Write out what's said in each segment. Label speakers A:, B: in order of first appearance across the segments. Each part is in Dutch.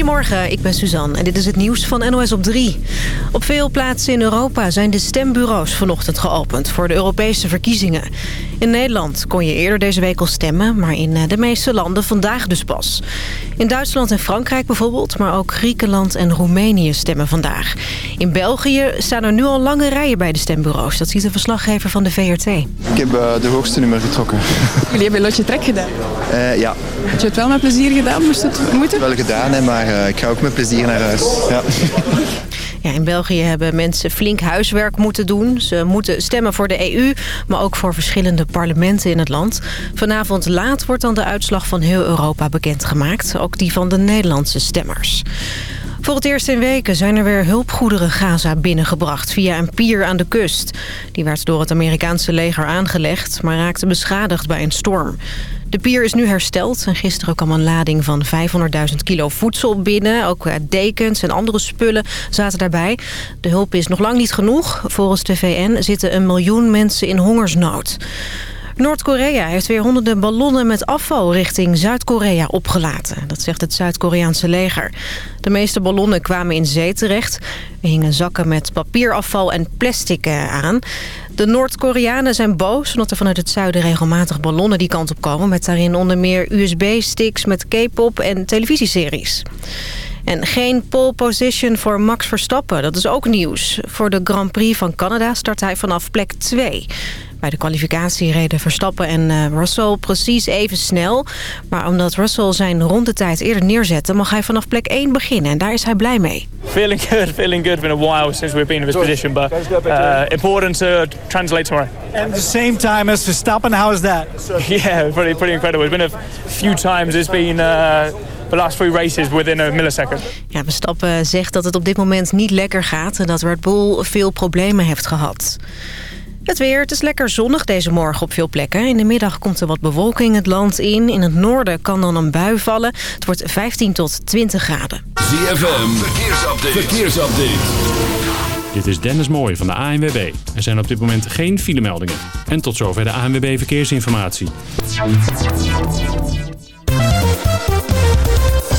A: Goedemorgen, ik ben Suzanne en dit is het nieuws van NOS op 3. Op veel plaatsen in Europa zijn de stembureaus vanochtend geopend voor de Europese verkiezingen. In Nederland kon je eerder deze week al stemmen, maar in eh, de meeste landen vandaag dus pas. In Duitsland en Frankrijk bijvoorbeeld, maar ook Griekenland en Roemenië stemmen vandaag. In België staan er nu al lange rijen bij de stembureaus. Dat ziet een verslaggever van de VRT. Ik
B: heb uh, de hoogste nummer getrokken.
C: Jullie hebben lotje trek gedaan?
B: Uh, ja.
C: Heb je het wel met plezier gedaan? Moest het moeten?
B: Wel gedaan, hè, maar uh, ik ga ook met plezier naar huis. Ja.
A: Ja, in België hebben mensen flink huiswerk moeten doen. Ze moeten stemmen voor de EU, maar ook voor verschillende parlementen in het land. Vanavond laat wordt dan de uitslag van heel Europa bekendgemaakt. Ook die van de Nederlandse stemmers. Voor het eerst in weken zijn er weer hulpgoederen Gaza binnengebracht via een pier aan de kust. Die werd door het Amerikaanse leger aangelegd, maar raakte beschadigd bij een storm. De pier is nu hersteld en gisteren kwam een lading van 500.000 kilo voedsel binnen. Ook eh, dekens en andere spullen zaten daarbij. De hulp is nog lang niet genoeg. Volgens de VN zitten een miljoen mensen in hongersnood. Noord-Korea heeft weer honderden ballonnen met afval richting Zuid-Korea opgelaten. Dat zegt het Zuid-Koreaanse leger. De meeste ballonnen kwamen in zee terecht. Er hingen zakken met papierafval en plastic aan. De Noord-Koreanen zijn boos omdat er vanuit het zuiden regelmatig ballonnen die kant op komen... met daarin onder meer USB-sticks met K-pop en televisieseries. En geen pole position voor Max Verstappen. Dat is ook nieuws. Voor de Grand Prix van Canada start hij vanaf plek 2. Bij de kwalificatie reden Verstappen en uh, Russell precies even snel. Maar omdat Russell zijn rondetijd eerder neerzette... mag hij vanaf plek 1 beginnen. En daar is hij blij mee.
D: Feeling good, feeling good. It's been a while since we've been in this position. But uh, important to translate tomorrow.
E: And the same time as Verstappen, how is that?
D: Yeah, pretty, pretty incredible. It's been a few times it's been... Uh, the last three races within a millisecond.
A: Ja, Verstappen zegt dat het op dit moment niet lekker gaat... en dat Red Bull veel problemen heeft gehad. Het weer, het is lekker zonnig deze morgen op veel plekken. In de middag komt er wat bewolking het land in. In het noorden kan dan een bui vallen. Het wordt 15 tot 20 graden.
F: ZFM, verkeersupdate. verkeersupdate.
G: Dit is Dennis Mooij van de ANWB. Er zijn op dit moment geen filemeldingen. En tot zover de ANWB Verkeersinformatie.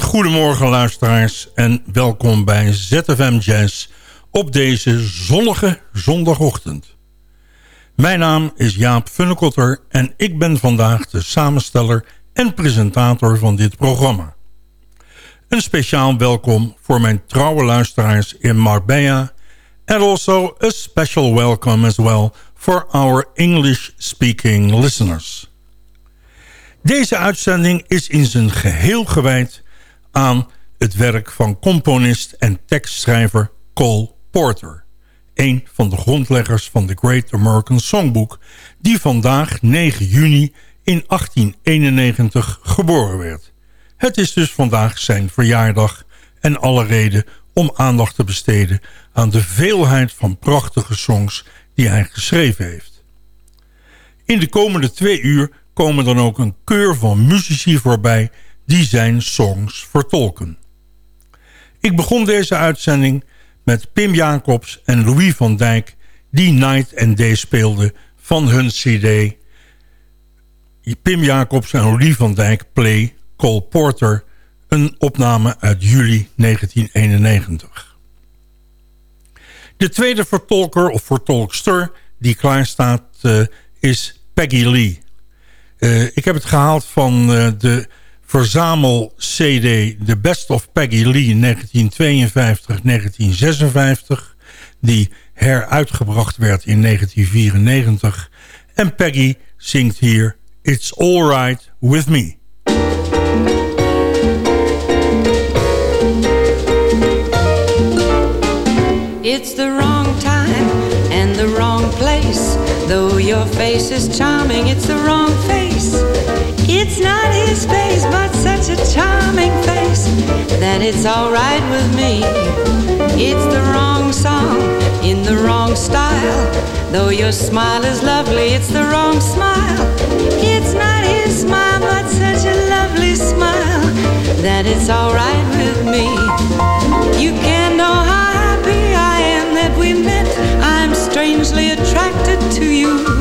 H: Goedemorgen luisteraars en welkom bij ZFM Jazz op deze zonnige zondagochtend. Mijn naam is Jaap Funnekotter en ik ben vandaag de samensteller en presentator van dit programma. Een speciaal welkom voor mijn trouwe luisteraars in Marbella and also a special welcome as well for our English-speaking listeners. Deze uitzending is in zijn geheel gewijd aan het werk van componist en tekstschrijver Cole Porter. Een van de grondleggers van de Great American Songbook... die vandaag 9 juni in 1891 geboren werd. Het is dus vandaag zijn verjaardag en alle reden om aandacht te besteden... aan de veelheid van prachtige songs die hij geschreven heeft. In de komende twee uur komen dan ook een keur van muzici voorbij die zijn songs vertolken. Ik begon deze uitzending met Pim Jacobs en Louis van Dijk... die Night and Day speelden van hun cd... Pim Jacobs en Louis van Dijk Play Cole Porter... een opname uit juli 1991. De tweede vertolker of vertolkster die klaar staat uh, is Peggy Lee. Uh, ik heb het gehaald van uh, de verzamel-cd The Best of Peggy Lee 1952-1956... die heruitgebracht werd in 1994. En Peggy zingt hier It's Alright With Me.
I: It's the wrong time and the wrong place Though your face is charming, it's the wrong face It's not his face, but such a charming face that it's alright with me. It's the wrong song in the wrong style. Though your smile is lovely, it's the wrong smile. It's not his smile, but such a lovely smile that it's alright with me. You can't know how happy I am that we met. I'm strangely attracted to you.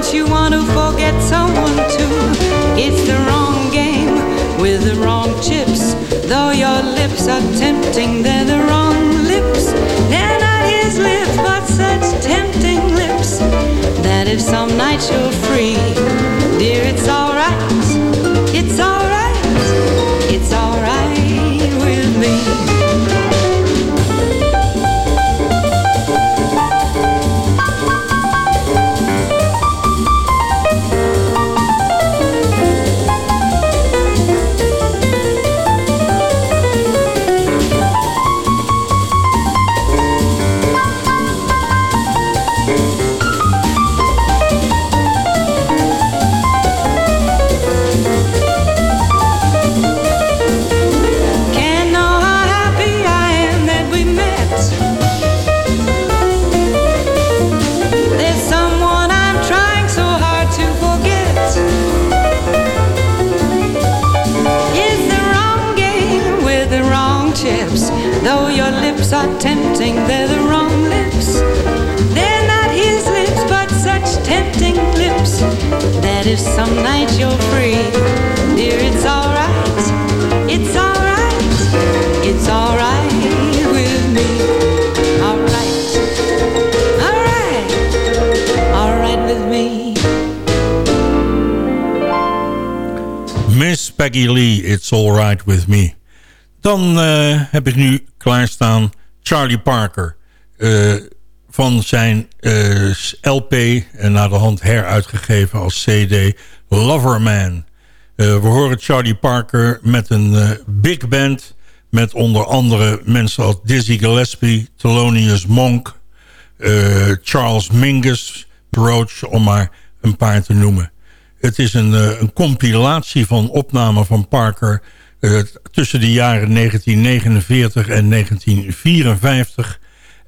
I: Don't you want to forget someone too? It's the wrong game with the wrong chips. Though your lips are tempting, they're the wrong lips. They're not his lips, but such tempting lips that if some night you're free, dear, it's alright. It's alright. Are tempting, they're the wrong lips. They're not his lips, but such tempting lips that if some night you're free, dear, it's alright. It's alright. It's alright with me. Alright. Alright. Alright with me.
H: Miss Peggy Lee, It's Alright With Me. Dan eh, heb ik nu klaarstaan Charlie Parker. eh, van zijn eh, LP en naar de hand heruitgegeven als CD Loverman. Eh, we horen Charlie Parker met een big band... met onder andere mensen als Dizzy Gillespie, Thelonious Monk... Charles Mingus, Roach, om maar een paar te noemen. Het is een, een compilatie van opnamen van Parker... eh, tussen de jaren 1949 en 1954.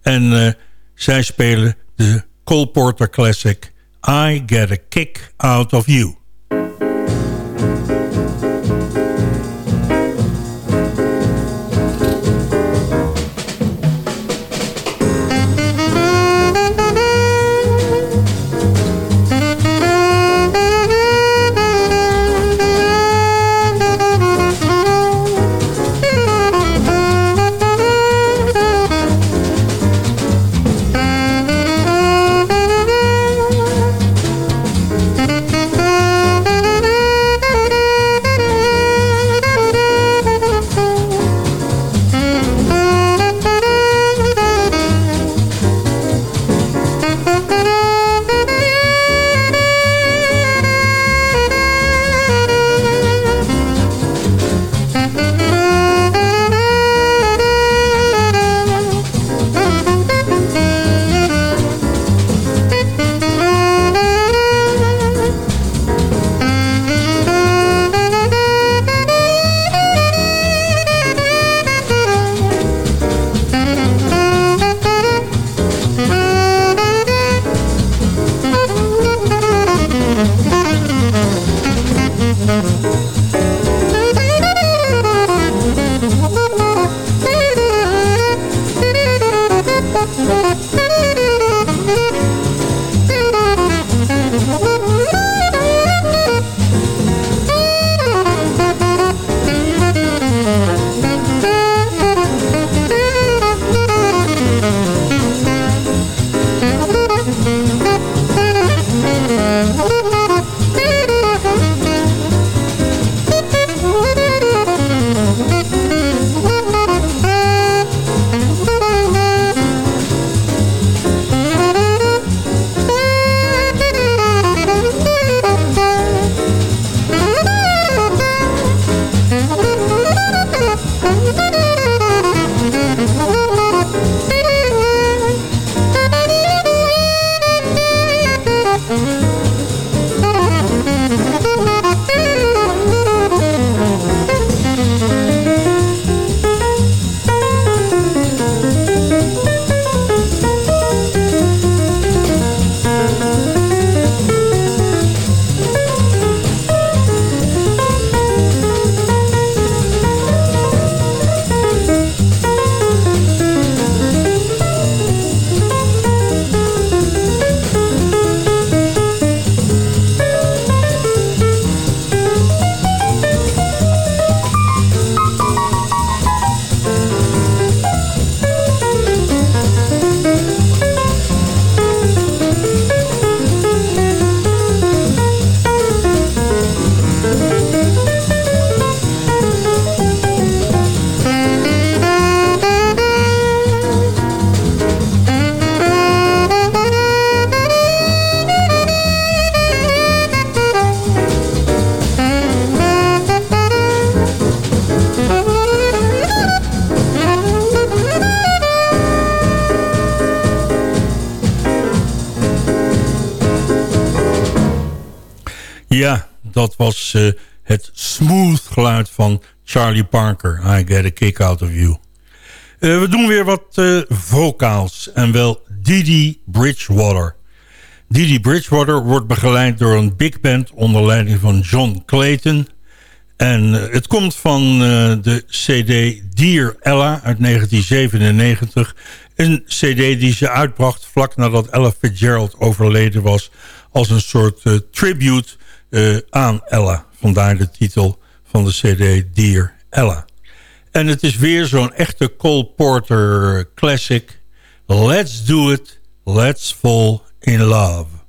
H: En eh, zij spelen de Cole Porter Classic... I Get a Kick Out of You. Dat was uh, het smooth geluid van Charlie Parker. I get a kick out of you. Uh, we doen weer wat uh, vocaals. En wel Didi Bridgewater. Didi Bridgewater wordt begeleid door een big band onder leiding van John Clayton. En het komt van de cd Dear Ella uit 1997. Een cd die ze uitbracht vlak nadat Ella Fitzgerald overleden was... als een soort tribute aan Ella. Vandaar de titel van de cd Dear Ella. En het is weer zo'n echte Cole Porter classic. Let's do it, let's fall in love.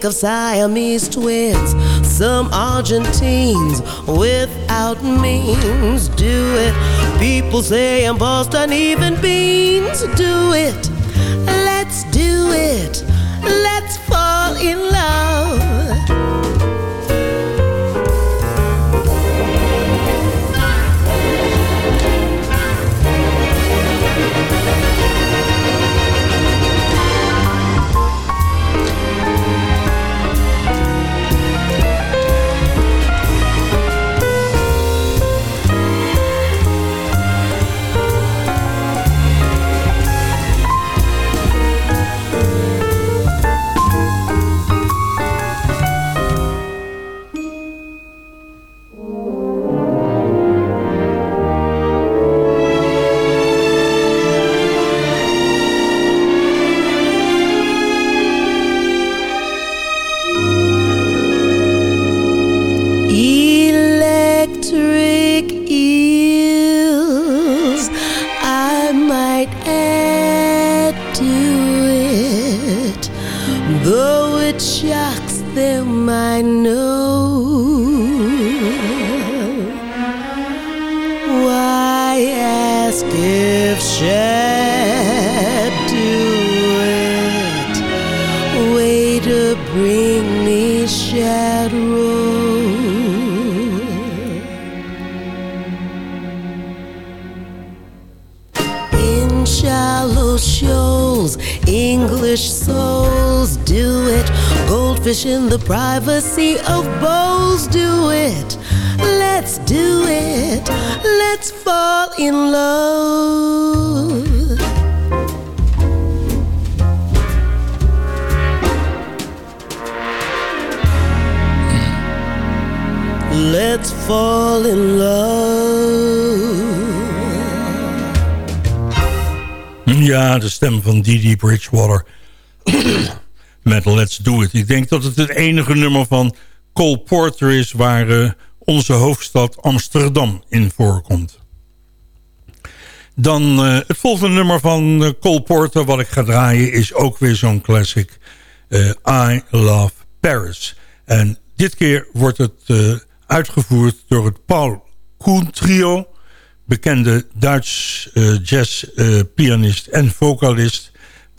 J: Think of Siamese twins. Some Argentines without means do it. People say in Boston, even beans do it.
H: Didi Bridgewater. met Let's Do It. Ik denk dat het het enige nummer van Cole Porter is... waar uh, onze hoofdstad Amsterdam in voorkomt. Dan uh, het volgende nummer van uh, Cole Porter wat ik ga draaien... is ook weer zo'n classic. I Love Paris. En dit keer wordt het uitgevoerd door het Paul Koen Trio... bekende Duits jazzpianist en vocalist...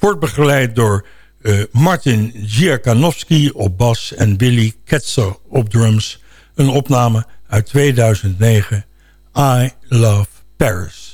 H: wordt begeleid door uh, Martin Giakanowski op bas en Billy Ketzer op drums. Een opname uit 2009. I Love Paris.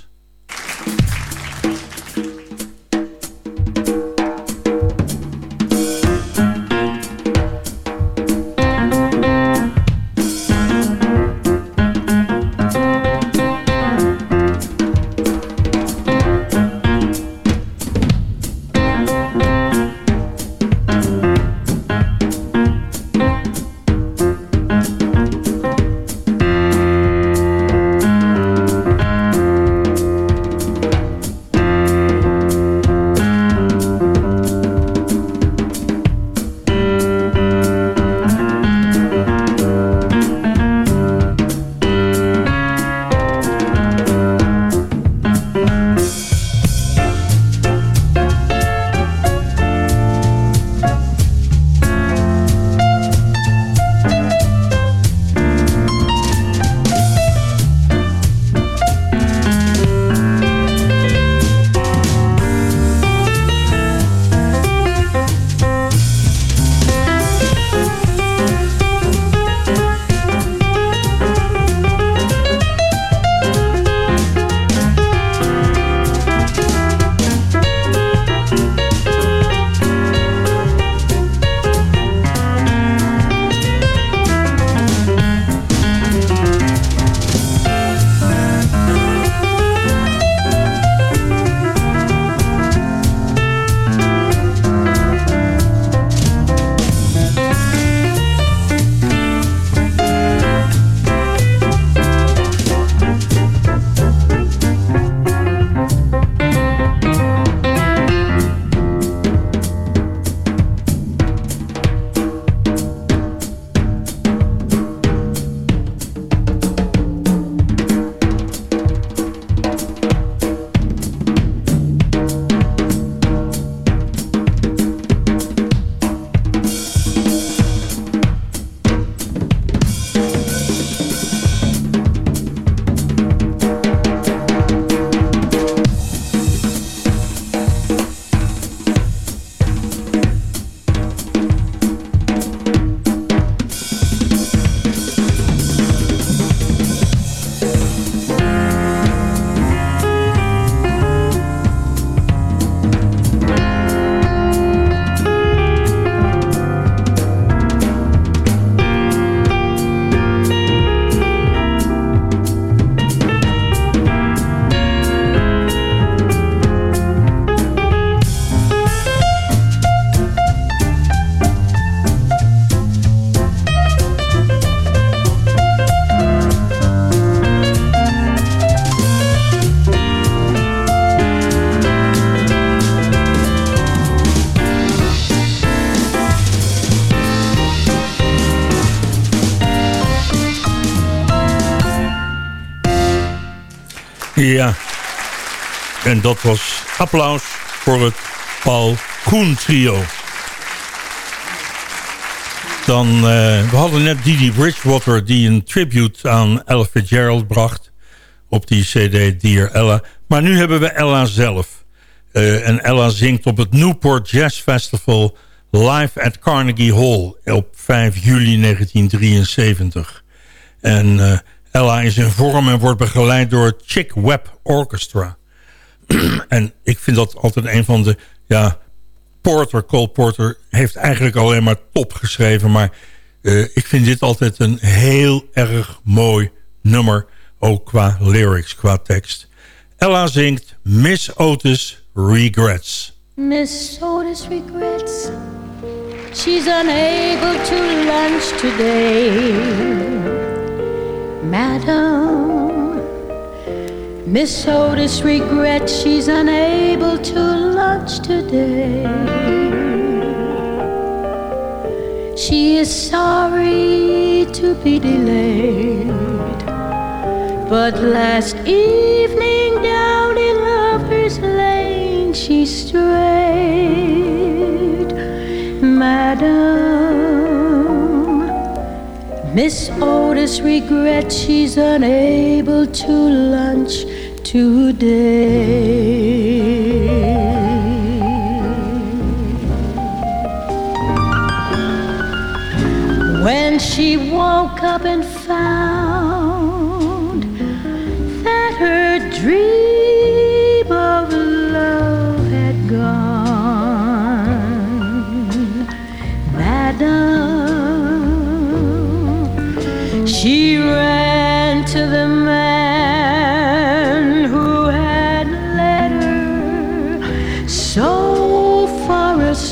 H: Ja. En dat was applaus voor het Paul Koen trio. Dan, uh, we hadden net Didi Bridgewater die een tribute aan Ella Fitzgerald bracht. Op die cd Dear Ella. Maar nu hebben we Ella zelf. Uh, en Ella zingt op het Newport Jazz Festival live at Carnegie Hall op 5 juli 1973. En uh, Ella is in vorm en wordt begeleid door het Chick Webb Orchestra. en ik vind dat altijd een van de... Ja, Porter, Cole Porter, heeft eigenlijk alleen maar top geschreven. Maar uh, ik vind dit altijd een heel erg mooi nummer. Ook qua lyrics, qua tekst. Ella zingt Miss Otis Regrets.
K: Miss Otis Regrets She's unable to lunch today Madam Miss Otis regrets she's unable to lunch today. She is sorry to be delayed, but last evening down in Lover's Lane she strayed. Madam, Miss Otis regrets she's unable to lunch today. When she woke up and found that her dream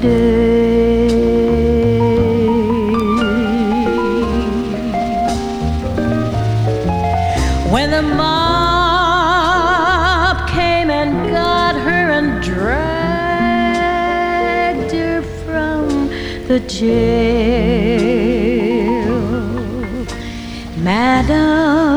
K: When the mob came and got her and dragged her from the jail, Madam,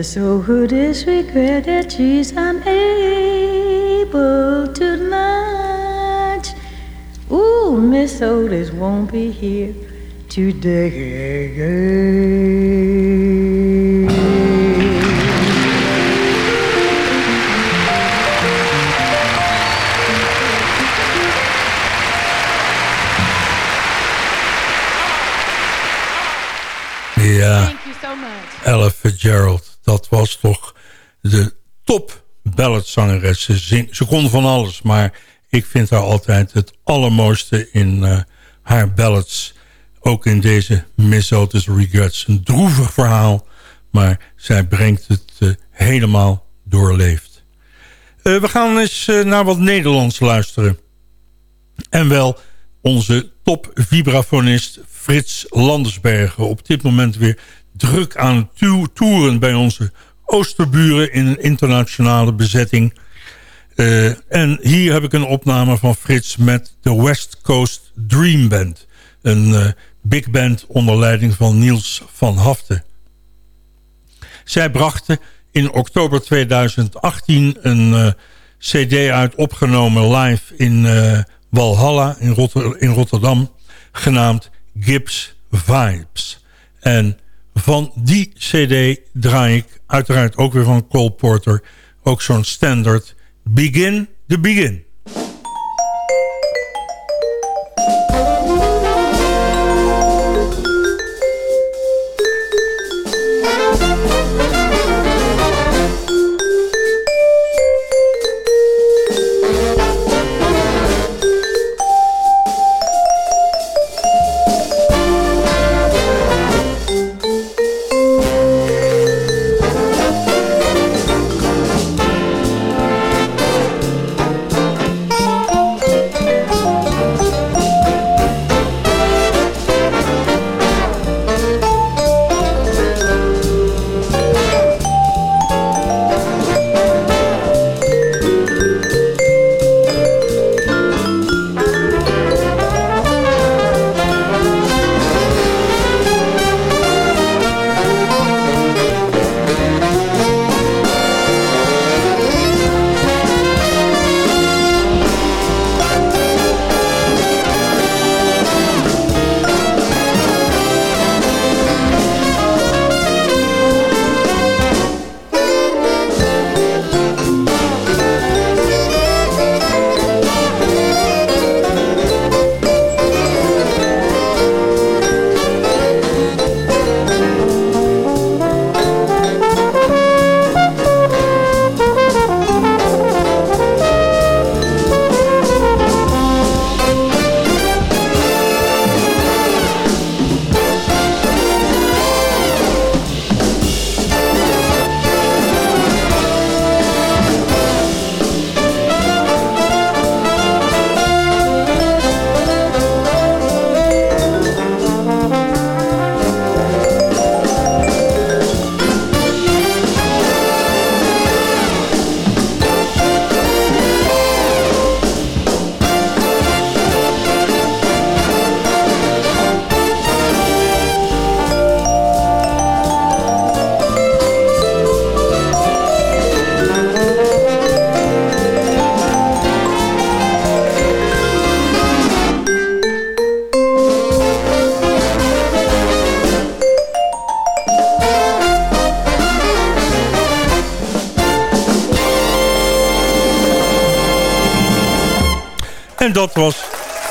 K: regrets, Miss Otis regrets that she's unable to lunch. Ooh, Miss Otis won't be here today.
H: Balladzangeres. Ze, zing, ze kon van alles, maar ik vind haar altijd het allermooiste in uh, haar ballads. Ook in deze Miss Otis Regrets. Een droevig verhaal, maar zij brengt het uh, helemaal doorleefd. Uh, we gaan eens naar wat Nederlands luisteren. En wel onze top vibrafonist Frits Landersbergen. Op dit moment weer druk aan toeren bij onze Oosterburen in een internationale bezetting. Uh, en hier heb ik een opname van Frits met de West Coast Dream Band. Een uh, big band onder leiding van Niels van Haften. Zij brachten in oktober 2018 een uh, cd uit opgenomen live in Walhalla in, in Rotterdam... genaamd Gibbs Vibes. En van die cd draai ik uiteraard ook weer van Cole Porter... ook zo'n standard Begin the Begin.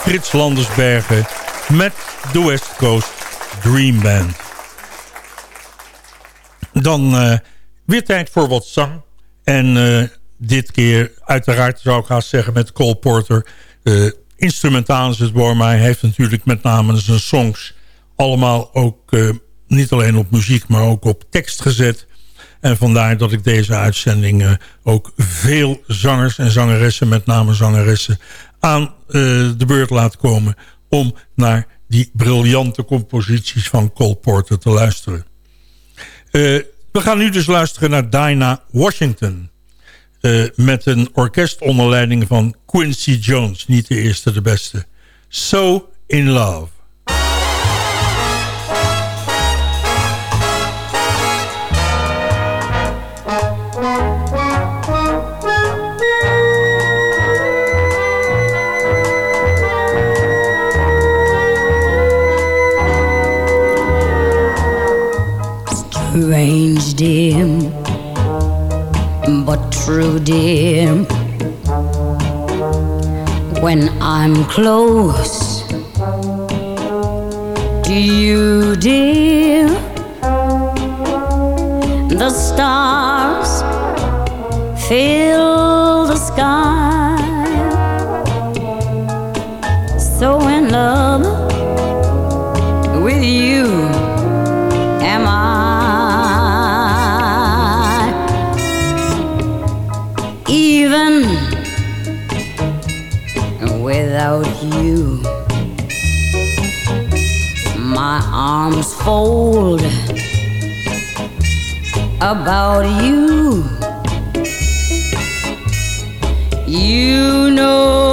H: Frits Landersbergen met de West Coast Dream Band. Dan uh, weer tijd voor wat zang. En uh, dit keer uiteraard zou ik gaan zeggen met Cole Porter. Uh, instrumentaal is het voor mij. Heeft natuurlijk met name zijn songs allemaal ook niet alleen op muziek, maar ook op tekst gezet. En vandaar dat ik deze uitzending ook veel zangers en zangeressen, met name zangeressen, aan de beurt laat komen... om naar die briljante composities van Cole Porter te luisteren. Uh, we gaan nu dus luisteren naar Dinah Washington... Uh, met een orkest onder leiding van Quincy Jones. Niet de eerste, de beste. So in Love.
L: Range dim, but true dear. When I'm close to you, dear, the stars fill arms fold about you. You know,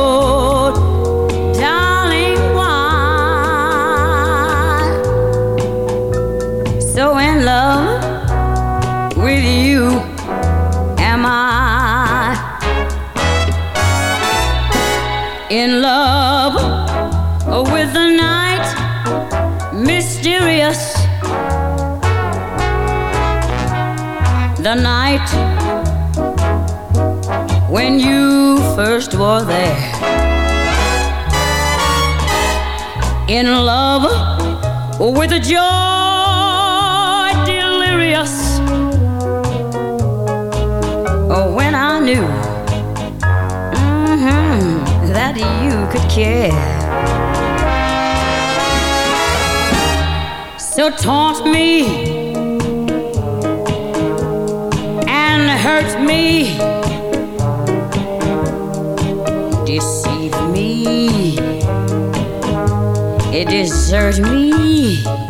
L: In love with a joy delirious. When I knew mhm, that you could care. So taunt me and hurt me it desert me.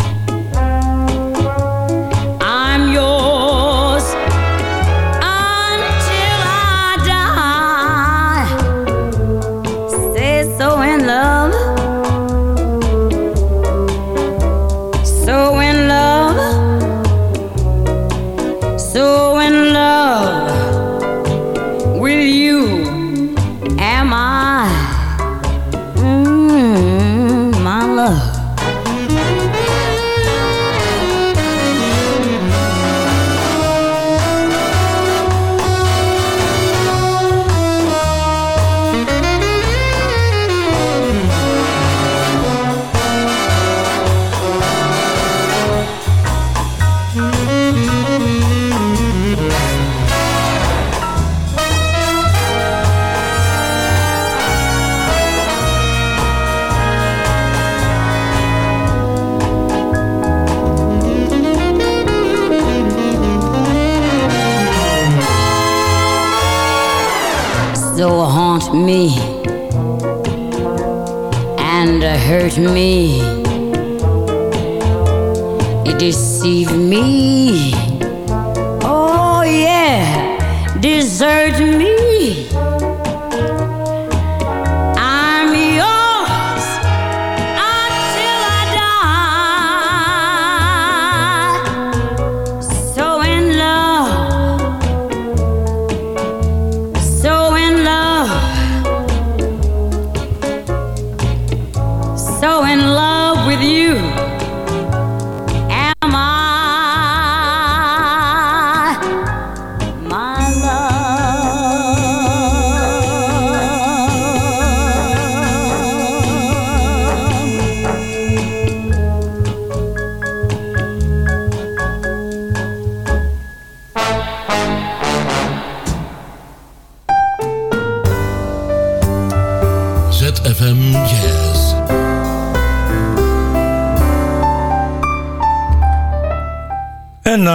L: So in love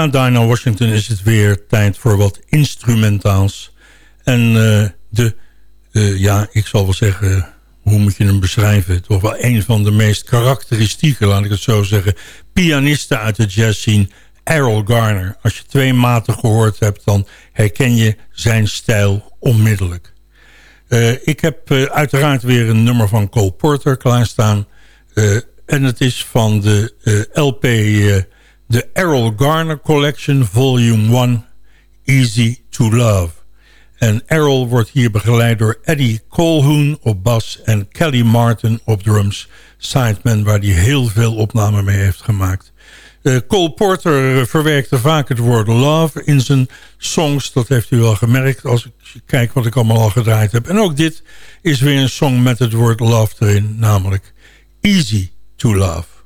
H: na Washington is het weer tijd voor wat instrumentaals. En eh, de, eh, ja, ik zal wel zeggen, hoe moet je hem beschrijven? Toch wel een van de meest karakteristieke, laat ik het zo zeggen... pianisten uit de jazz scene, Errol Garner. Als je twee maten gehoord hebt, dan herken je zijn stijl onmiddellijk. Eh, ik heb uiteraard weer een nummer van Cole Porter klaarstaan. En het is van de LP, de Errol Garner Collection Volume 1, Easy to Love. En Errol wordt hier begeleid door Eddie Colhoun op bas en Kelly Martin op drums. Sideman waar hij heel veel opnamen mee heeft gemaakt. Eh, Cole Porter verwerkte vaak het woord love in zijn songs. Dat heeft u wel gemerkt als ik kijk wat ik allemaal al gedraaid heb. En ook dit is weer een song met het woord love erin. Namelijk Easy to Love.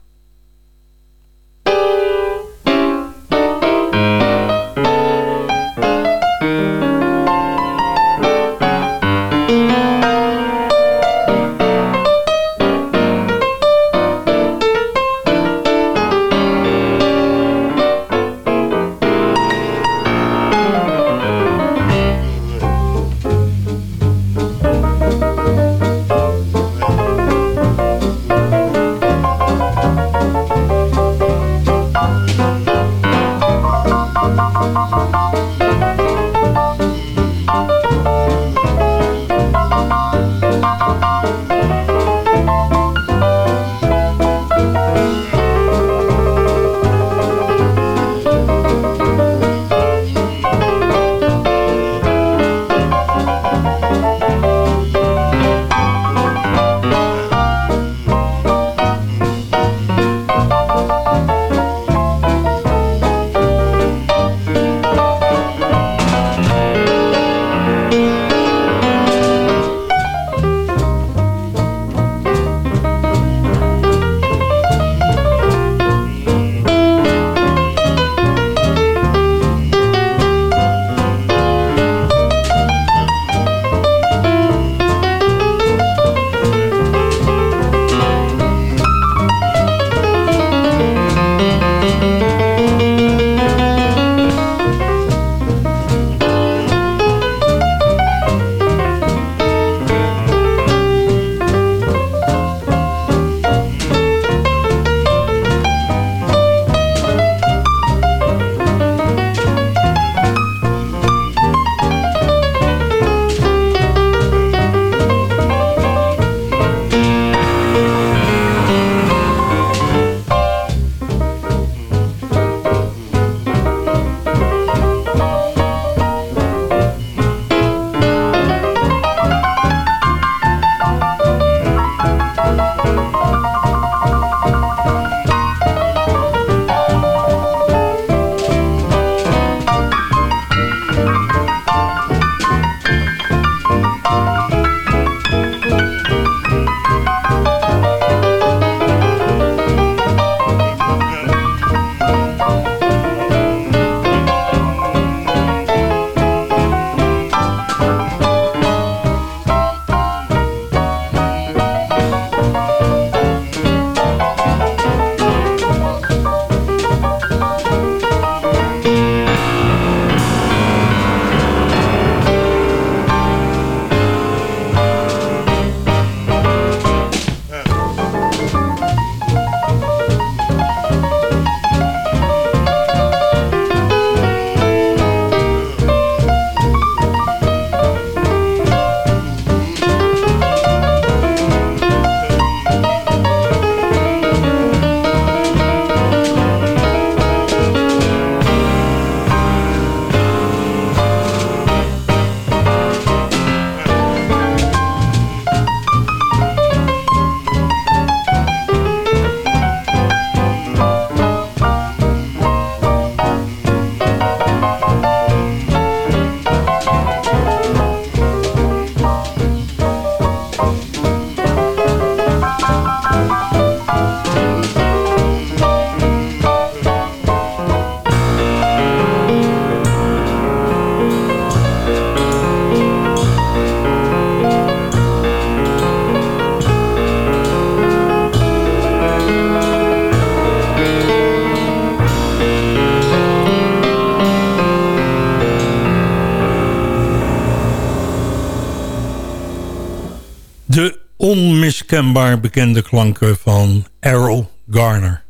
H: Onmiskenbaar bekende klanken van Errol Garner.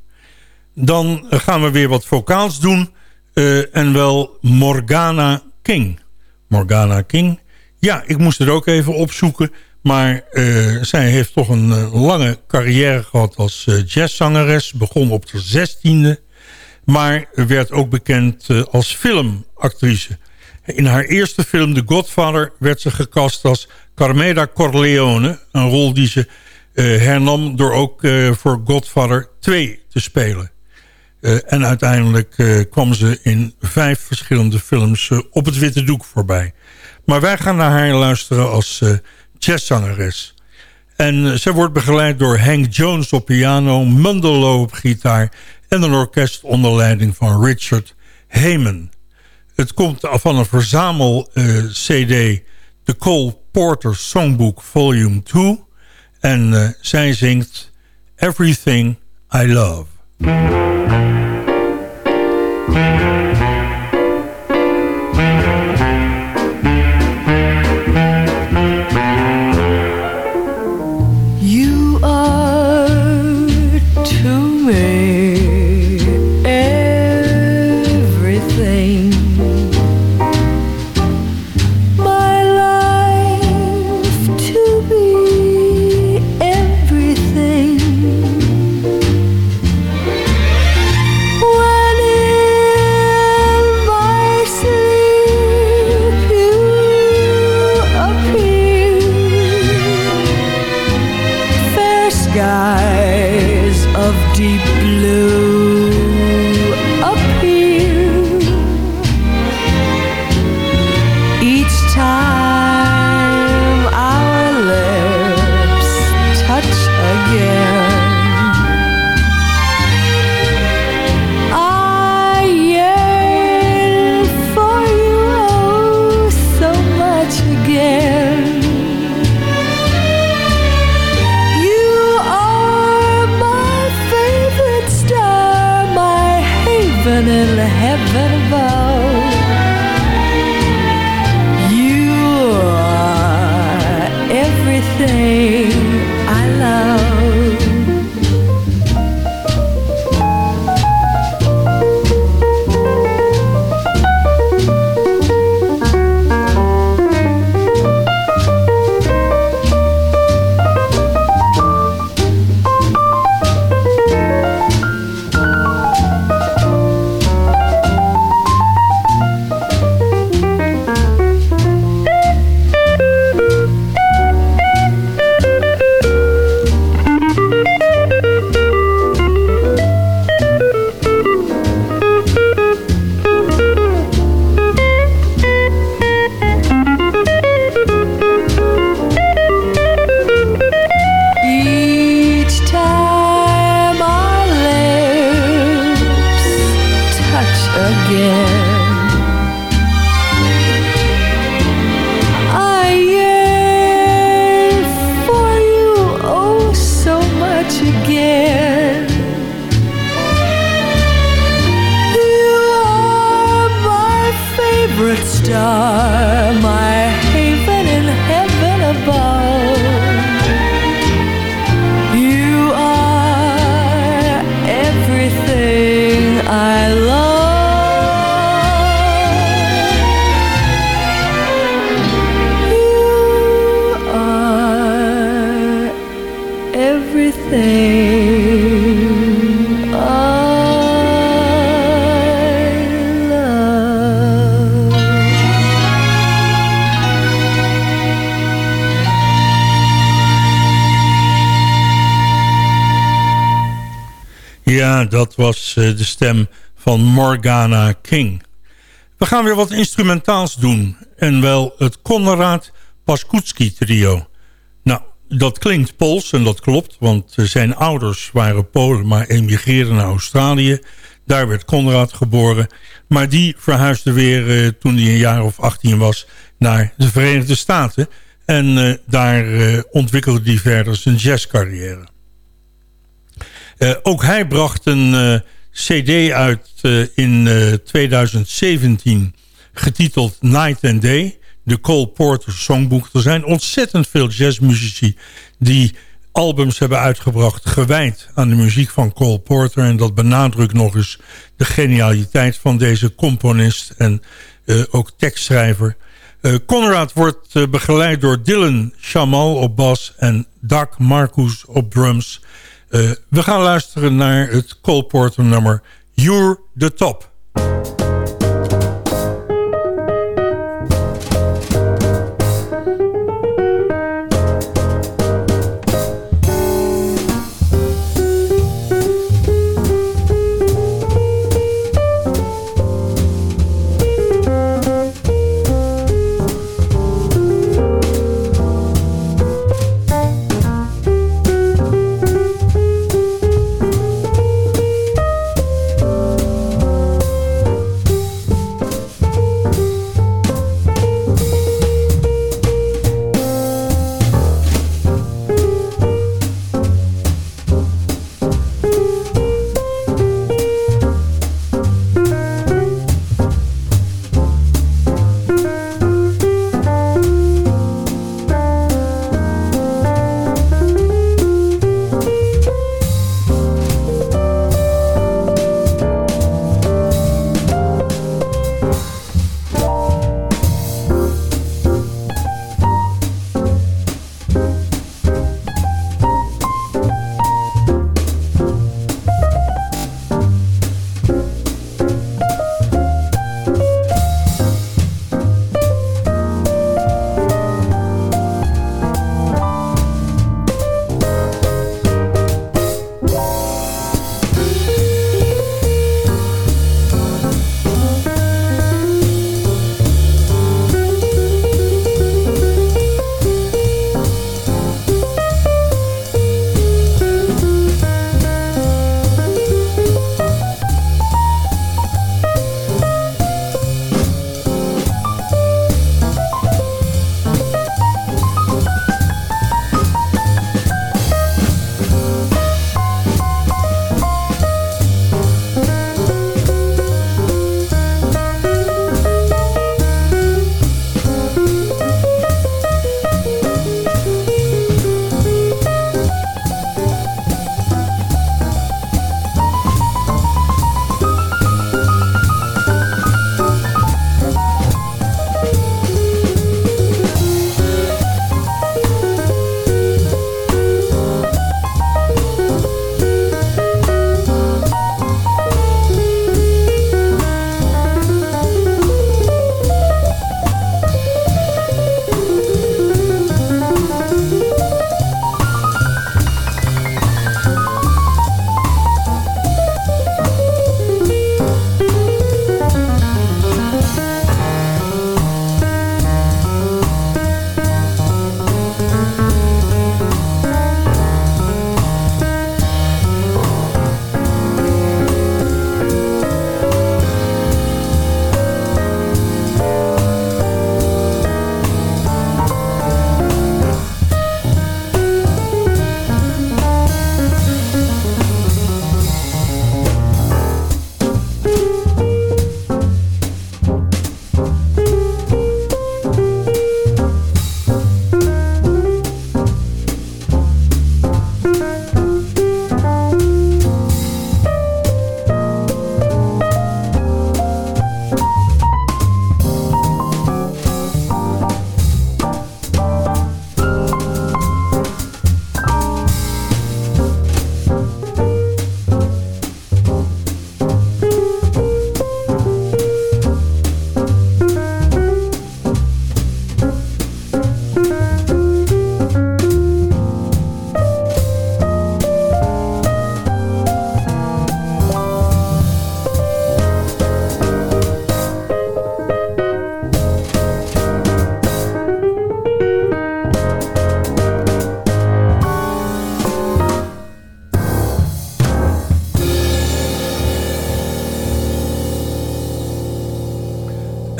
H: Dan gaan we weer wat vocaals doen. Uh, en wel Morgana King. Morgana King. Ja, ik moest het ook even opzoeken. Maar uh, zij heeft toch een uh, lange carrière gehad als jazzzangeres. Begon op de zestiende. Maar werd ook bekend als filmactrice. In haar eerste film The Godfather werd ze gecast als Carmela Corleone. Een rol die ze hernam door ook voor Godfather 2 te spelen. Uh, en uiteindelijk kwam ze in vijf verschillende films op het witte doek voorbij. Maar wij gaan naar haar luisteren als jazzzangeres. En zij wordt begeleid door Hank Jones op piano, Mundelo op gitaar... en een orkest onder leiding van Richard Heyman. Het komt van een verzamel-cd, The Cole Porter Songbook Volume 2... en zij zingt Everything I Love.
K: Skies of deep blue favorite star, my haven in heaven above.
H: Dat was eh, de stem van Morgana King. We gaan weer wat instrumentaals doen. En wel het Konrad Paskutski trio. Nou, dat klinkt Pools en dat klopt. Want eh, zijn ouders waren Polen, maar emigreerden naar Australië. Daar werd Konrad geboren. Maar die verhuisde weer eh, toen hij een jaar of 18 was naar de Verenigde Staten. En daar ontwikkelde hij verder zijn jazzcarrière. Eh, ook hij bracht een eh, cd uit eh, in eh, 2017 getiteld Night and Day. De Cole Porter Songbook. Er zijn ontzettend veel jazzmuzici die albums hebben uitgebracht... gewijd aan de muziek van Cole Porter. En dat benadrukt nog eens de genialiteit van deze componist... en ook tekstschrijver. Uh, Conrad wordt begeleid door Dylan Chamal op bas... en Doug Marcus op drums. We gaan luisteren naar het Cole Porter nummer You're the Top.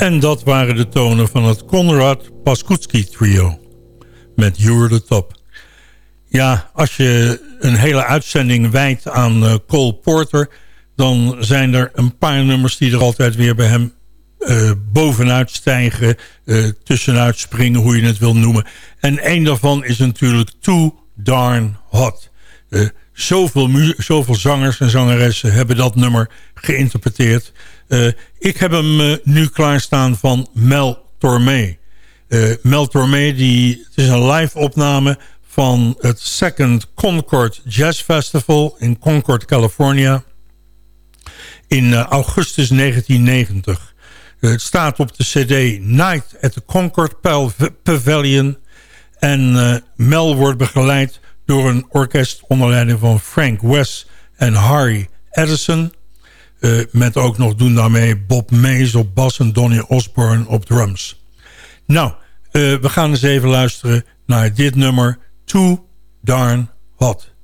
H: En dat waren de tonen van het Konrad Paskutski trio. Met You're the Top. Ja, als je een hele uitzending wijdt aan uh, Cole Porter... dan zijn er een paar nummers die er altijd weer bij hem uh, bovenuit stijgen... Uh, tussenuit springen, hoe je het wil noemen. En één daarvan is natuurlijk Too Darn Hot. Zoveel, zoveel zangers en zangeressen hebben dat nummer geïnterpreteerd. Uh, ik heb hem uh, nu klaarstaan van Mel Tormé. Mel Tormé, die, het is een live opname van het Second Concord Jazz Festival in Concord, California. In augustus 1990. het staat op de cd Night at the Concord Pavilion. En Mel wordt begeleid door een orkest onder leiding van Frank West en Harry Edison. Uh, met ook nog doen daarmee Bob Mays op bas en Donny Osborne op drums. Nou, uh, we gaan eens even luisteren naar dit nummer Too Darn Hot.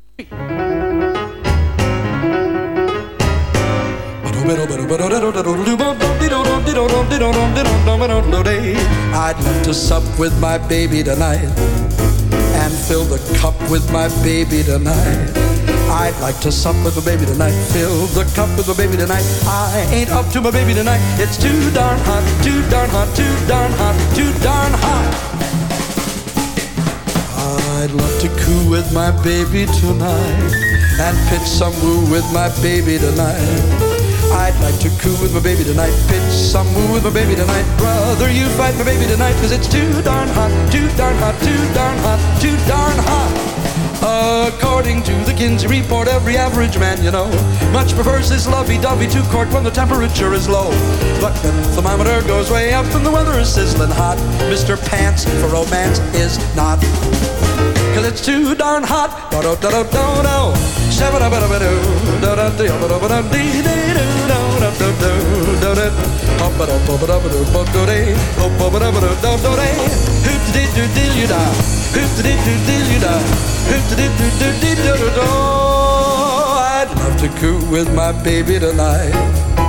M: I'd love to sup with my baby tonight and fill the cup with my baby tonight. I'd like to sup with my baby tonight, fill the cup with my baby tonight. I ain't up to my baby tonight. It's too darn hot, too darn hot, too darn hot, too darn hot. I'd love to coo with my baby tonight and pitch some woo with my baby tonight. I'd like to coo with my baby tonight, pitch some woo with my baby tonight. Brother, you fight my baby tonight, cause it's too darn hot, too darn hot, too darn hot, too darn hot. According to the Kinsey report, every average man, you know, much prefers his lovey-dovey to court when the temperature is low. But when the thermometer goes way up and the weather is sizzling hot, Mr. Pants for romance is not. Cause it's too darn hot. I'd love to coo with my baby tonight.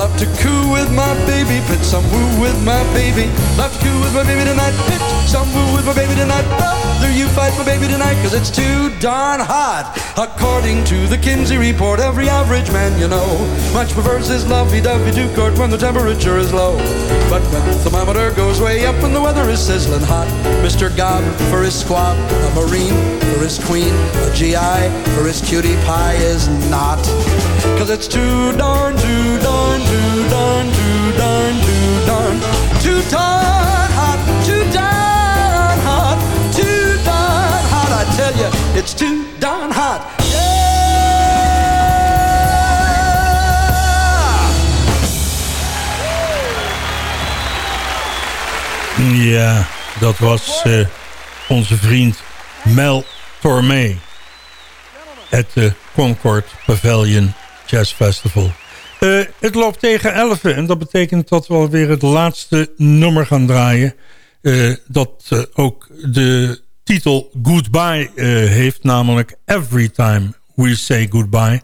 M: Love to coo with my baby, pitch some woo with my baby. Love to coo with my baby tonight, pitch some woo with my baby tonight. Brother, you fight my baby tonight, cause it's too darn hot. According to the Kinsey report, every average man you know much prefers his lovey-dovey to court when the temperature is low. But when the thermometer goes way up and the weather is sizzling hot, Mr. Gob for his squab, a Marine for his queen, a GI for his cutie pie is not. Cause it's too darn, too darn, it's too hot.
H: Ja, dat was uh, onze vriend Mel Tormé. Het uh, Concord Pavilion Jazz Festival. Uh, het loopt tegen 11 en dat betekent dat we alweer het laatste nummer gaan draaien. Uh, dat ook de titel Goodbye heeft, namelijk Every Time We Say Goodbye.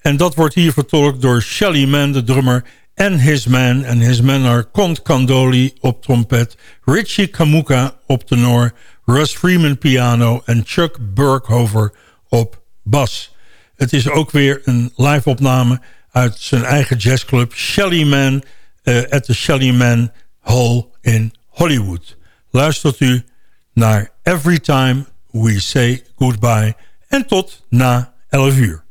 H: En dat wordt hier vertolkt door Shelly Man, de drummer, en His Man. En His Man are Cont Candoli op trompet, Richie Kamuka op tenor, Russ Freeman piano en Chuck Burkhover op bas. Het is ook weer een live opname uit zijn eigen jazzclub Shelly Man uh, at the Shelly Man Hall in Hollywood. Luistert u naar Every Time We Say Goodbye en tot na 11 uur.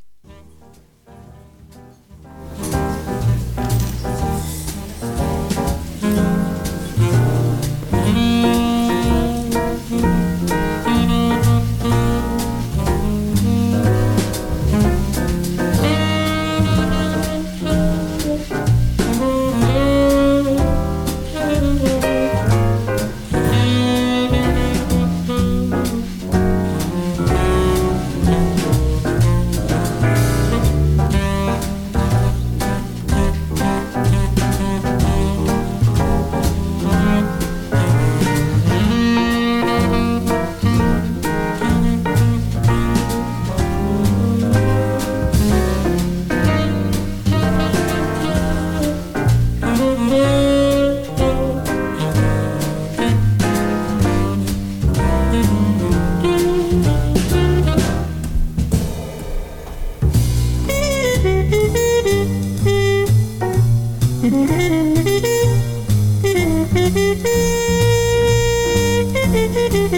J: Thank you.